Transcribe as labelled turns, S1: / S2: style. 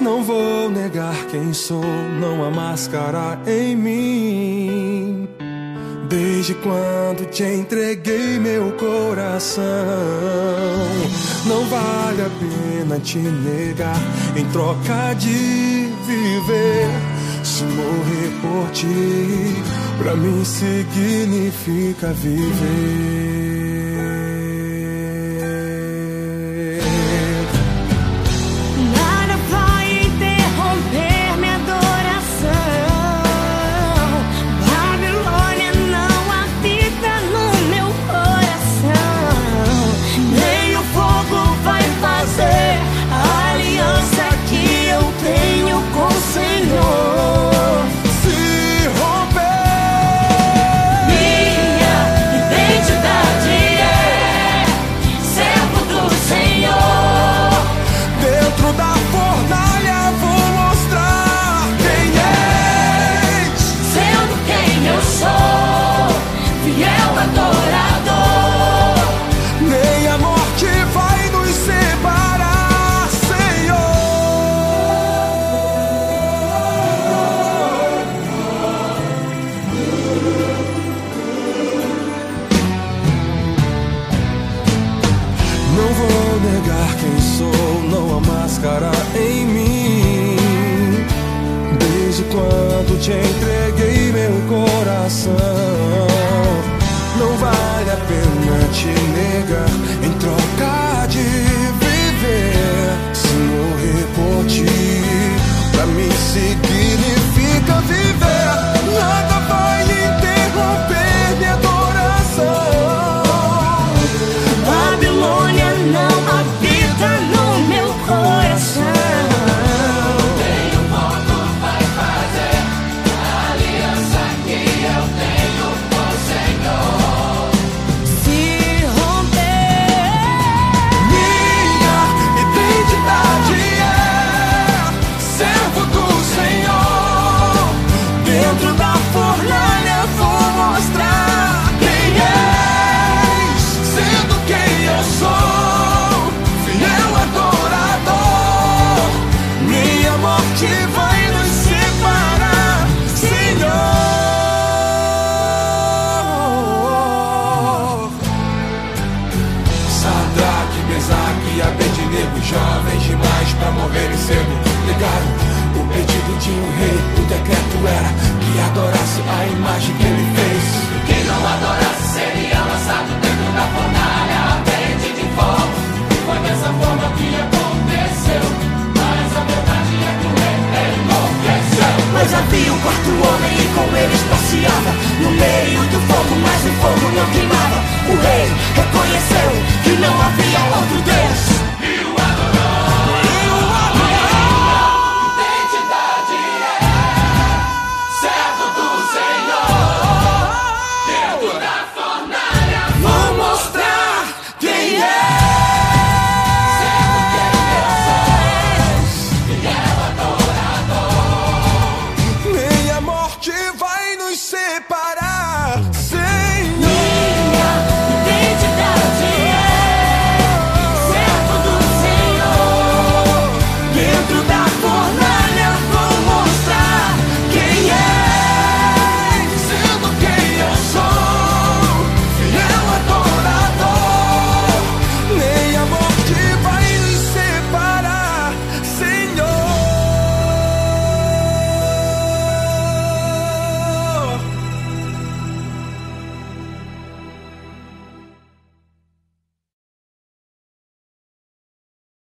S1: Não vou negar quem sou, não há máscara em mim. Desde quando te entreguei meu coração, não vale a pena te negar em troca de viver. Se morrer por ti, pra mim significa viver. máscara em mim. Desde quando te entreguei meu coração, não vale a pena te negar em troca pensar que há negros jovens demais pra morrer cedo. Ligado, o pedido de um rei, o decreto era